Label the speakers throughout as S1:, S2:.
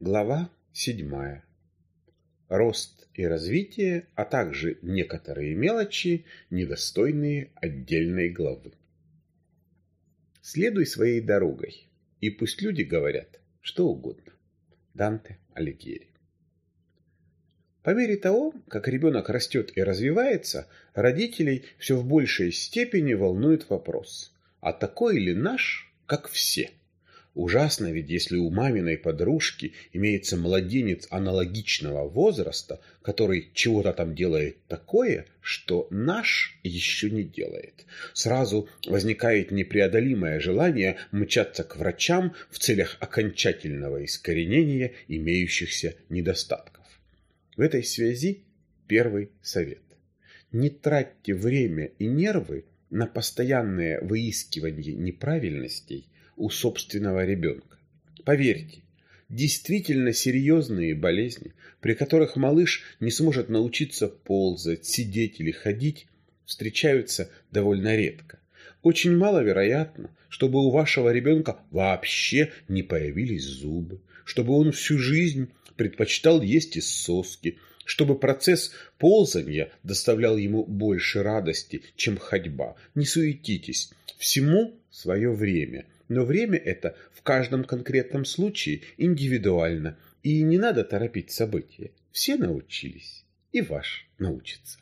S1: Глава седьмая. Рост и развитие, а также некоторые мелочи, недостойные отдельной главы. Следуй своей дорогой, и пусть люди говорят что угодно. Данте Алигьери. По мере того, как ребенок растет и развивается, родителей все в большей степени волнует вопрос, а такой ли наш, как все? Ужасно ведь, если у маминой подружки имеется младенец аналогичного возраста, который чего-то там делает такое, что наш еще не делает. Сразу возникает непреодолимое желание мчаться к врачам в целях окончательного искоренения имеющихся недостатков. В этой связи первый совет. Не тратьте время и нервы на постоянное выискивание неправильностей у собственного ребенка. Поверьте, действительно серьезные болезни, при которых малыш не сможет научиться ползать, сидеть или ходить, встречаются довольно редко. Очень маловероятно, чтобы у вашего ребенка вообще не появились зубы, чтобы он всю жизнь предпочитал есть из соски, чтобы процесс ползания доставлял ему больше радости, чем ходьба. Не суетитесь, всему свое время – но время это в каждом конкретном случае индивидуально, и не надо торопить события. Все научились, и ваш научится.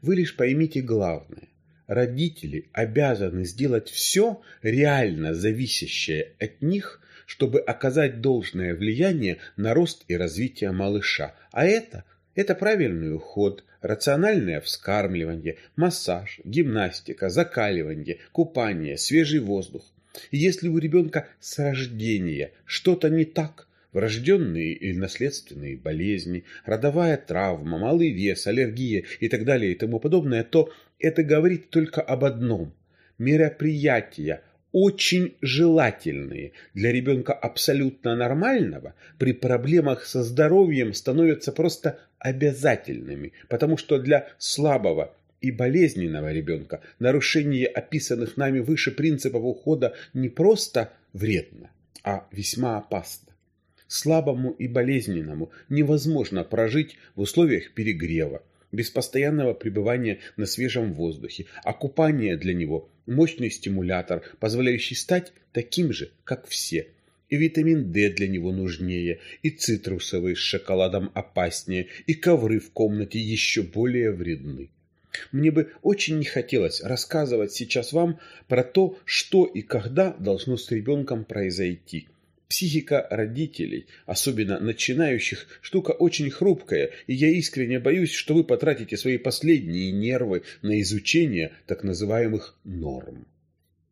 S1: Вы лишь поймите главное. Родители обязаны сделать все реально зависящее от них, чтобы оказать должное влияние на рост и развитие малыша. А это, это правильный уход, рациональное вскармливание, массаж, гимнастика, закаливание, купание, свежий воздух. Если у ребенка с рождения что-то не так, врожденные или наследственные болезни, родовая травма, малый вес, аллергия и так далее и тому подобное, то это говорит только об одном. Мероприятия, очень желательные для ребенка абсолютно нормального, при проблемах со здоровьем становятся просто обязательными, потому что для слабого и болезненного ребенка нарушение описанных нами выше принципов ухода не просто вредно, а весьма опасно. Слабому и болезненному невозможно прожить в условиях перегрева, без постоянного пребывания на свежем воздухе, а купание для него – мощный стимулятор, позволяющий стать таким же, как все. И витамин D для него нужнее, и цитрусовый с шоколадом опаснее, и ковры в комнате еще более вредны. Мне бы очень не хотелось рассказывать сейчас вам про то, что и когда должно с ребенком произойти. Психика родителей, особенно начинающих, штука очень хрупкая, и я искренне боюсь, что вы потратите свои последние нервы на изучение так называемых норм.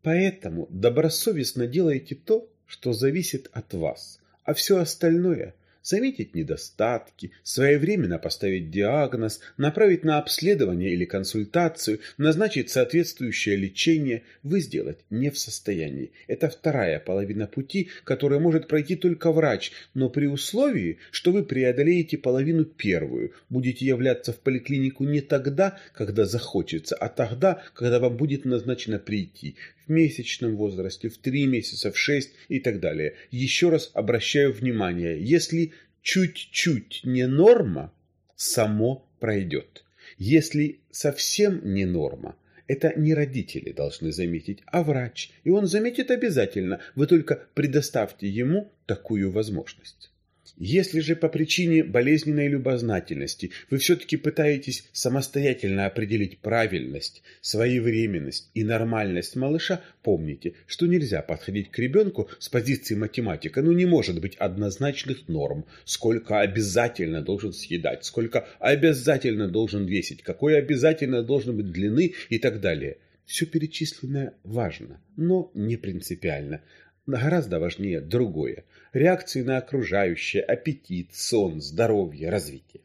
S1: Поэтому добросовестно делайте то, что зависит от вас, а все остальное заметить недостатки, своевременно поставить диагноз, направить на обследование или консультацию, назначить соответствующее лечение, вы сделать не в состоянии. Это вторая половина пути, которую может пройти только врач, но при условии, что вы преодолеете половину первую, будете являться в поликлинику не тогда, когда захочется, а тогда, когда вам будет назначено прийти в месячном возрасте, в три месяца, в шесть и так далее. Еще раз обращаю внимание, если чуть-чуть не норма, само пройдет. Если совсем не норма, это не родители должны заметить, а врач. И он заметит обязательно, вы только предоставьте ему такую возможность. Если же по причине болезненной любознательности вы все-таки пытаетесь самостоятельно определить правильность, своевременность и нормальность малыша, помните, что нельзя подходить к ребенку с позиции математика. Ну не может быть однозначных норм, сколько обязательно должен съедать, сколько обязательно должен весить, какой обязательно должен быть длины и так далее. Все перечисленное важно, но не принципиально. Гораздо важнее другое – реакции на окружающее, аппетит, сон, здоровье, развитие.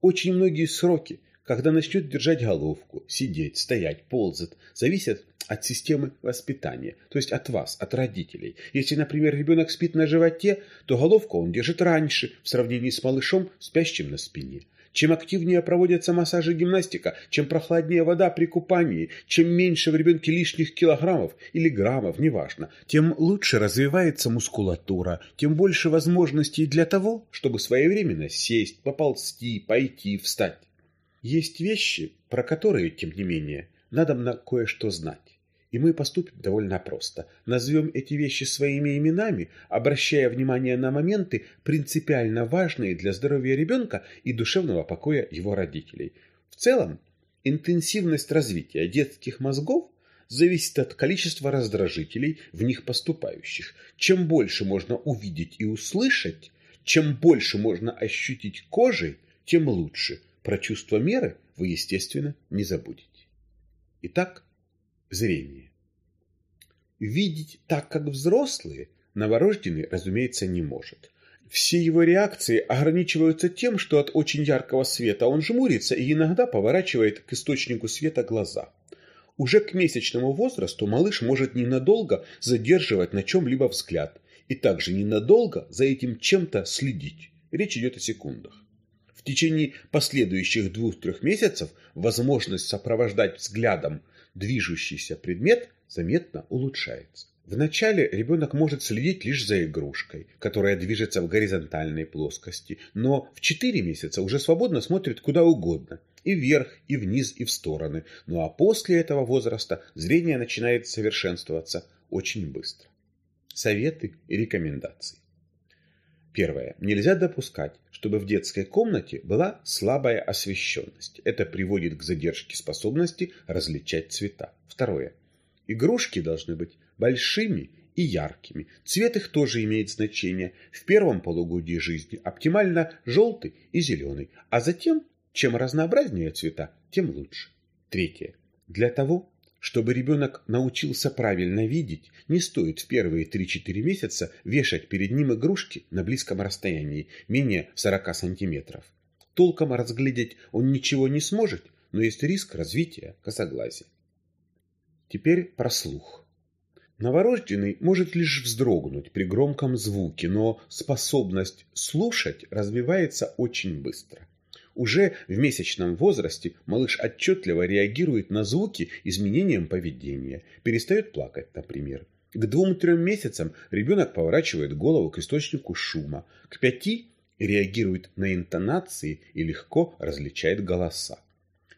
S1: Очень многие сроки, когда начнет держать головку, сидеть, стоять, ползать, зависят от системы воспитания, то есть от вас, от родителей. Если, например, ребенок спит на животе, то головку он держит раньше в сравнении с малышом, спящим на спине. Чем активнее проводятся массажи и гимнастика, чем прохладнее вода при купании, чем меньше в ребенке лишних килограммов или граммов, неважно, тем лучше развивается мускулатура, тем больше возможностей для того, чтобы своевременно сесть, поползти, пойти, встать. Есть вещи, про которые, тем не менее, надо на кое-что знать. И мы поступим довольно просто. Назовем эти вещи своими именами, обращая внимание на моменты, принципиально важные для здоровья ребенка и душевного покоя его родителей. В целом, интенсивность развития детских мозгов зависит от количества раздражителей в них поступающих. Чем больше можно увидеть и услышать, чем больше можно ощутить кожей, тем лучше. Про чувство меры вы, естественно, не забудете. Итак, зрение. Видеть так, как взрослые, новорожденный, разумеется, не может. Все его реакции ограничиваются тем, что от очень яркого света он жмурится и иногда поворачивает к источнику света глаза. Уже к месячному возрасту малыш может ненадолго задерживать на чем-либо взгляд и также ненадолго за этим чем-то следить. Речь идет о секундах. В течение последующих двух-трех месяцев возможность сопровождать взглядом движущийся предмет заметно улучшается. Вначале ребенок может следить лишь за игрушкой, которая движется в горизонтальной плоскости, но в 4 месяца уже свободно смотрит куда угодно, и вверх, и вниз, и в стороны. Ну а после этого возраста зрение начинает совершенствоваться очень быстро. Советы и рекомендации. Первое. Нельзя допускать, чтобы в детской комнате была слабая освещенность. Это приводит к задержке способности различать цвета. Второе. Игрушки должны быть большими и яркими. Цвет их тоже имеет значение. В первом полугодии жизни оптимально желтый и зеленый, а затем, чем разнообразнее цвета, тем лучше. Третье. Для того, чтобы ребенок научился правильно видеть, не стоит в первые 3-4 месяца вешать перед ним игрушки на близком расстоянии, менее 40 сантиметров. Толком разглядеть он ничего не сможет, но есть риск развития косоглазия. Теперь про слух. Новорожденный может лишь вздрогнуть при громком звуке, но способность слушать развивается очень быстро. Уже в месячном возрасте малыш отчетливо реагирует на звуки изменением поведения, перестает плакать, например. К двум-трем месяцам ребенок поворачивает голову к источнику шума, к пяти реагирует на интонации и легко различает голоса.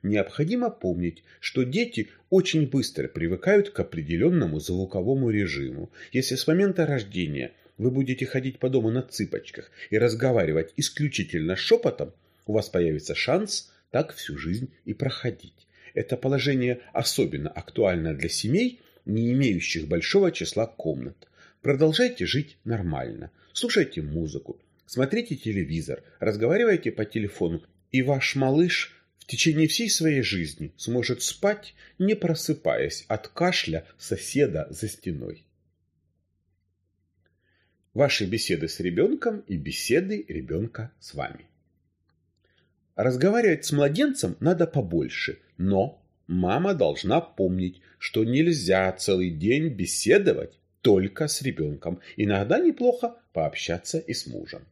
S1: Необходимо помнить, что дети очень быстро привыкают к определенному звуковому режиму. Если с момента рождения вы будете ходить по дому на цыпочках и разговаривать исключительно шепотом, у вас появится шанс так всю жизнь и проходить. Это положение особенно актуально для семей, не имеющих большого числа комнат. Продолжайте жить нормально, слушайте музыку, смотрите телевизор, разговаривайте по телефону, и ваш малыш в течение всей своей жизни сможет спать, не просыпаясь от кашля соседа за стеной. Ваши беседы с ребенком и беседы ребенка с вами. Разговаривать с младенцем надо побольше, но мама должна помнить, что нельзя целый день беседовать только с ребенком. Иногда неплохо пообщаться и с мужем.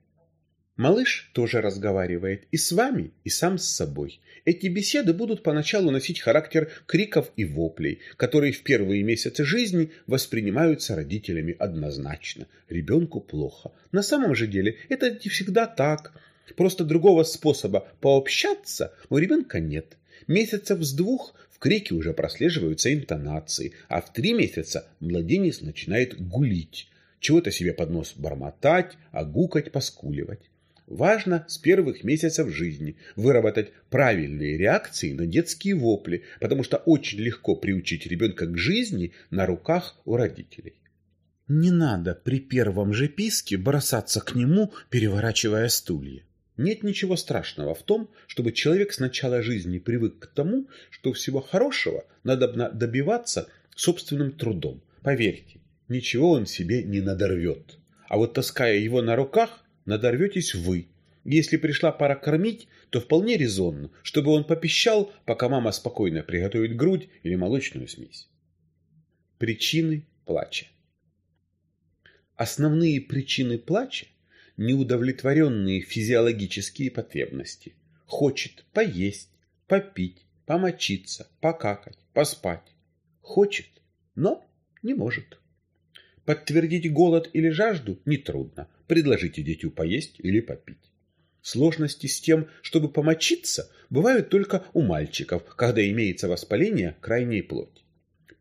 S1: Малыш тоже разговаривает и с вами, и сам с собой. Эти беседы будут поначалу носить характер криков и воплей, которые в первые месяцы жизни воспринимаются родителями однозначно. Ребенку плохо. На самом же деле это не всегда так. Просто другого способа пообщаться у ребенка нет. Месяцев с двух в крике уже прослеживаются интонации, а в три месяца младенец начинает гулить, чего-то себе под нос бормотать, а гукать, поскуливать. Важно с первых месяцев жизни выработать правильные реакции на детские вопли, потому что очень легко приучить ребенка к жизни на руках у родителей. Не надо при первом же писке бросаться к нему, переворачивая стулья. Нет ничего страшного в том, чтобы человек с начала жизни привык к тому, что всего хорошего надо добиваться собственным трудом. Поверьте, ничего он себе не надорвет. А вот таская его на руках, надорветесь вы. Если пришла пора кормить, то вполне резонно, чтобы он попищал, пока мама спокойно приготовит грудь или молочную смесь. Причины плача. Основные причины плача неудовлетворенные физиологические потребности. хочет поесть, попить, помочиться, покакать, поспать. Хочет, но не может. Подтвердить голод или жажду нетрудно. Предложите дитю поесть или попить. Сложности с тем, чтобы помочиться, бывают только у мальчиков, когда имеется воспаление крайней плоти.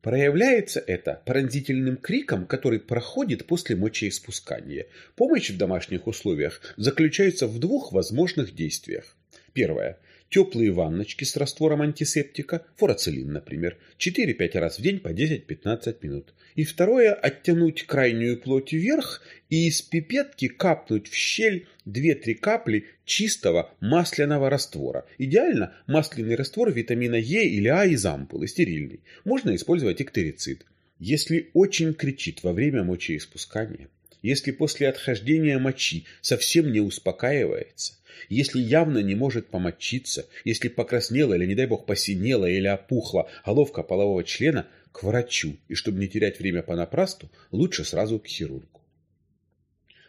S1: Проявляется это пронзительным криком, который проходит после мочеиспускания. Помощь в домашних условиях заключается в двух возможных действиях. Первое. Теплые ванночки с раствором антисептика, фурацилин, например, 4-5 раз в день по 10-15 минут. И второе – оттянуть крайнюю плоть вверх и из пипетки капнуть в щель 2-3 капли чистого масляного раствора. Идеально масляный раствор витамина Е или А из ампулы, стерильный. Можно использовать эктерицид. Если очень кричит во время мочеиспускания, если после отхождения мочи совсем не успокаивается, если явно не может помочиться, если покраснела или, не дай бог, посинела или опухла головка полового члена, к врачу, и чтобы не терять время понапрасну, лучше сразу к хирургу.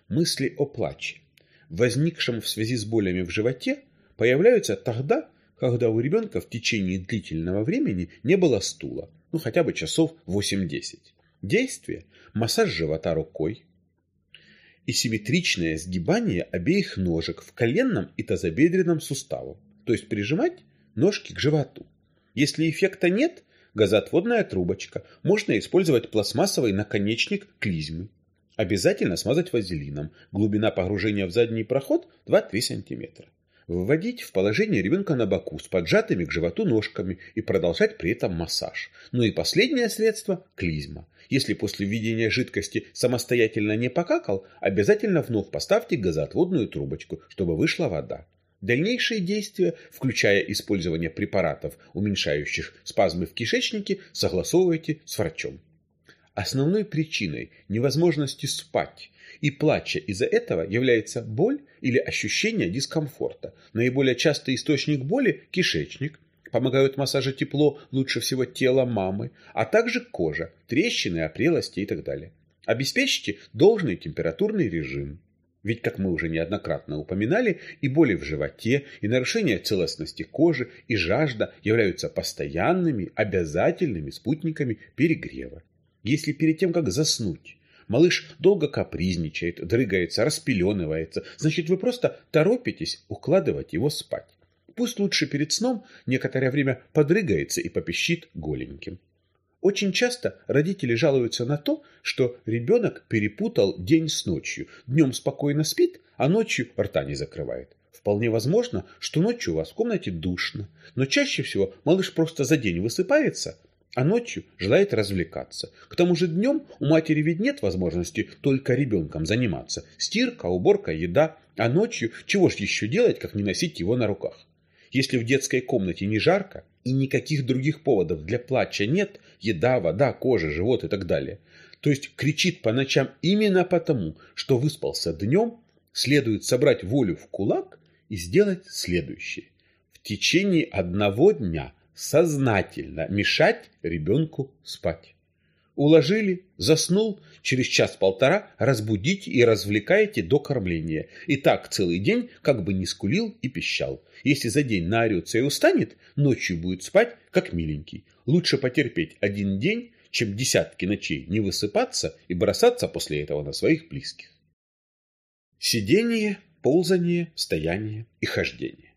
S1: Мысли о плаче, возникшем в связи с болями в животе, появляются тогда, когда у ребенка в течение длительного времени не было стула, ну хотя бы часов 8-10. Действие – массаж живота рукой, и симметричное сгибание обеих ножек в коленном и тазобедренном суставах, то есть прижимать ножки к животу. Если эффекта нет, газоотводная трубочка, можно использовать пластмассовый наконечник клизмы. Обязательно смазать вазелином. Глубина погружения в задний проход 2-3 см. Вводить в положение ребенка на боку с поджатыми к животу ножками и продолжать при этом массаж. Ну и последнее средство – клизма. Если после введения жидкости самостоятельно не покакал, обязательно вновь поставьте газоотводную трубочку, чтобы вышла вода. Дальнейшие действия, включая использование препаратов, уменьшающих спазмы в кишечнике, согласовывайте с врачом. Основной причиной невозможности спать и плача из-за этого является боль или ощущение дискомфорта. Наиболее частый источник боли – кишечник. Помогают массажи тепло, лучше всего тело мамы, а также кожа, трещины, опрелости и так далее. Обеспечьте должный температурный режим. Ведь, как мы уже неоднократно упоминали, и боли в животе, и нарушение целостности кожи, и жажда являются постоянными, обязательными спутниками перегрева. Если перед тем, как заснуть, малыш долго капризничает, дрыгается, распеленывается, значит, вы просто торопитесь укладывать его спать. Пусть лучше перед сном некоторое время подрыгается и попищит голеньким. Очень часто родители жалуются на то, что ребенок перепутал день с ночью. Днем спокойно спит, а ночью рта не закрывает. Вполне возможно, что ночью у вас в комнате душно, но чаще всего малыш просто за день высыпается, а ночью желает развлекаться. К тому же днем у матери ведь нет возможности только ребенком заниматься. Стирка, уборка, еда. А ночью чего ж еще делать, как не носить его на руках? Если в детской комнате не жарко и никаких других поводов для плача нет, еда, вода, кожа, живот и так далее, то есть кричит по ночам именно потому, что выспался днем, следует собрать волю в кулак и сделать следующее. В течение одного дня сознательно мешать ребенку спать. Уложили, заснул, через час-полтора разбудите и развлекаете до кормления. И так целый день как бы не скулил и пищал. Если за день наорется и устанет, ночью будет спать, как миленький. Лучше потерпеть один день, чем десятки ночей не высыпаться и бросаться после этого на своих близких. Сидение, ползание, стояние и хождение.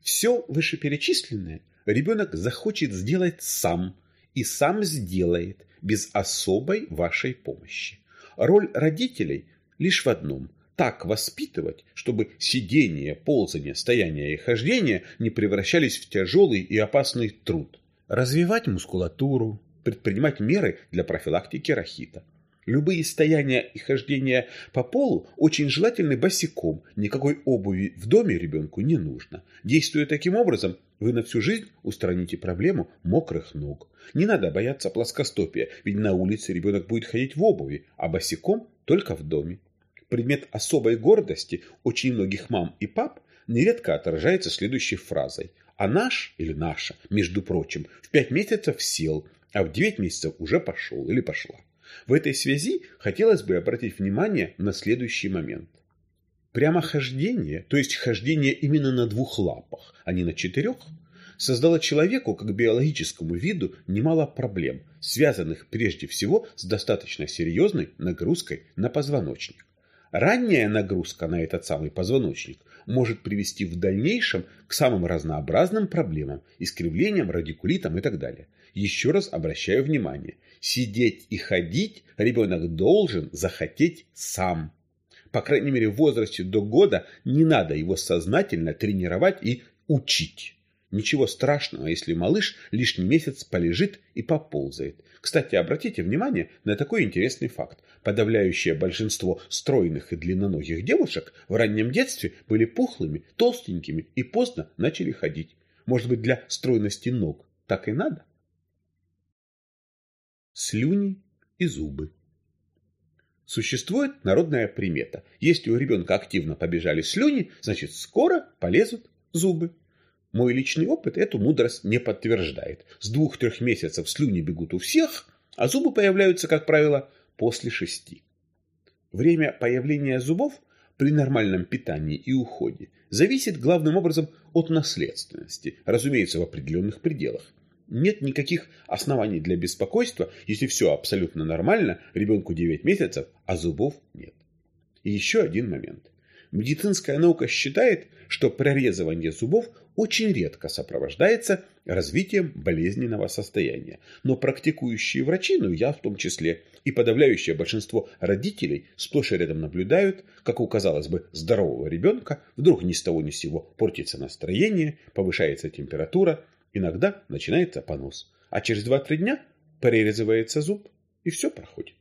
S1: Все вышеперечисленное ребенок захочет сделать сам и сам сделает без особой вашей помощи. Роль родителей лишь в одном – так воспитывать, чтобы сидение, ползание, стояние и хождение не превращались в тяжелый и опасный труд. Развивать мускулатуру, предпринимать меры для профилактики рахита. Любые стояния и хождения по полу очень желательны босиком, никакой обуви в доме ребенку не нужно. Действуя таким образом, вы на всю жизнь устраните проблему мокрых ног. Не надо бояться плоскостопия, ведь на улице ребенок будет ходить в обуви, а босиком только в доме. Предмет особой гордости очень многих мам и пап нередко отражается следующей фразой. А наш или наша, между прочим, в пять месяцев сел, а в девять месяцев уже пошел или пошла. В этой связи хотелось бы обратить внимание на следующий момент. Прямохождение, то есть хождение именно на двух лапах, а не на четырех, создало человеку, как биологическому виду, немало проблем, связанных прежде всего с достаточно серьезной нагрузкой на позвоночник. Ранняя нагрузка на этот самый позвоночник может привести в дальнейшем к самым разнообразным проблемам, искривлениям, радикулитам и так далее. Еще раз обращаю внимание, сидеть и ходить ребенок должен захотеть сам. По крайней мере в возрасте до года не надо его сознательно тренировать и учить. Ничего страшного, если малыш лишний месяц полежит и поползает. Кстати, обратите внимание на такой интересный факт. Подавляющее большинство стройных и длинноногих девушек в раннем детстве были пухлыми, толстенькими и поздно начали ходить. Может быть, для стройности ног так и надо? Слюни и зубы. Существует народная примета. Если у ребенка активно побежали слюни, значит скоро полезут зубы. Мой личный опыт эту мудрость не подтверждает. С двух-трех месяцев слюни бегут у всех, а зубы появляются, как правило, после шести. Время появления зубов при нормальном питании и уходе зависит главным образом от наследственности, разумеется, в определенных пределах. Нет никаких оснований для беспокойства, если все абсолютно нормально, ребенку 9 месяцев, а зубов нет. И еще один момент. Медицинская наука считает, что прорезывание зубов очень редко сопровождается развитием болезненного состояния. Но практикующие врачи, ну я в том числе, и подавляющее большинство родителей сплошь и рядом наблюдают, как у, казалось бы, здорового ребенка вдруг ни с того ни с сего портится настроение, повышается температура, иногда начинается понос. А через 2-3 дня прорезывается зуб, и все проходит.